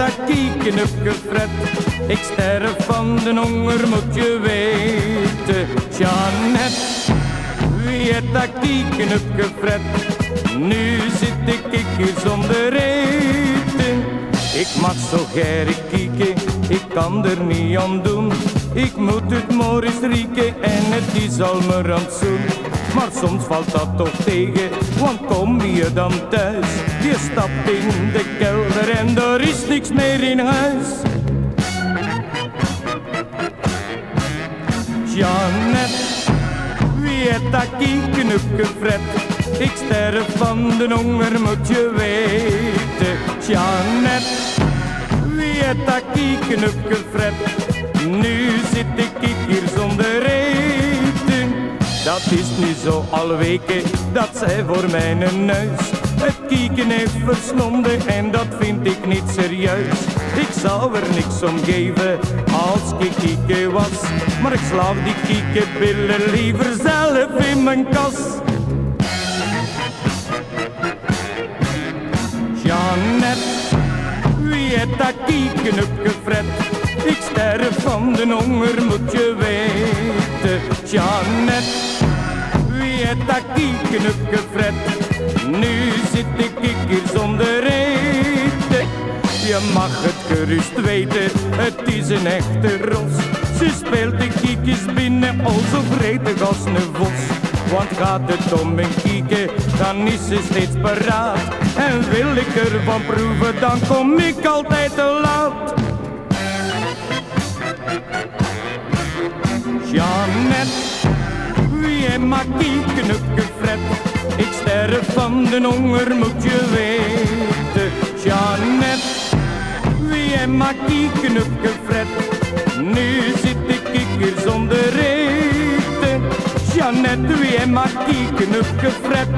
dat kieken opgefret. Ik sterf van de honger, moet je weten. Jeannette, wie heeft dat kieken opgefret? Nu zit ik hier zonder eten. Ik mag zo gerrig kieken, ik kan er niet aan doen. Ik moet het morgens rieken en het is al mijn rantsoen. Maar soms valt dat toch tegen, je dan thuis? Je stapt in de kelder en er is niks meer in huis. Jeannette, wie heeft dat kieken opgefret? Ik sterf van de honger, moet je weten. Jeannette, wie heeft dat kieken Dat is nu zo al weken, dat zij voor mijn neus het kieken heeft verslonden en dat vind ik niet serieus. Ik zou er niks om geven als ik kieken was, maar ik slaag die kiekenbillen liever zelf in mijn kas. Kieken opgefret? Ik sterf van de honger, moet je weten. Dat kieken opgefret? Nu zit ik hier zonder eten. Je mag het gerust weten, het is een echte ros. Ze speelt de kiekjes binnen, al zo vredig als een vos. Want gaat het om een kieken, dan is ze steeds paraat. En wil ik ervan proeven, dan kom ik altijd te laat. Jeannette, wie maar kieken opgefret? Ik sterf van de honger, moet je weten. Jeannette, wie heeft maar kieken opgefret? Nu zit ik hier zonder eten. Jeannette, wie heeft maar kieken opgefret?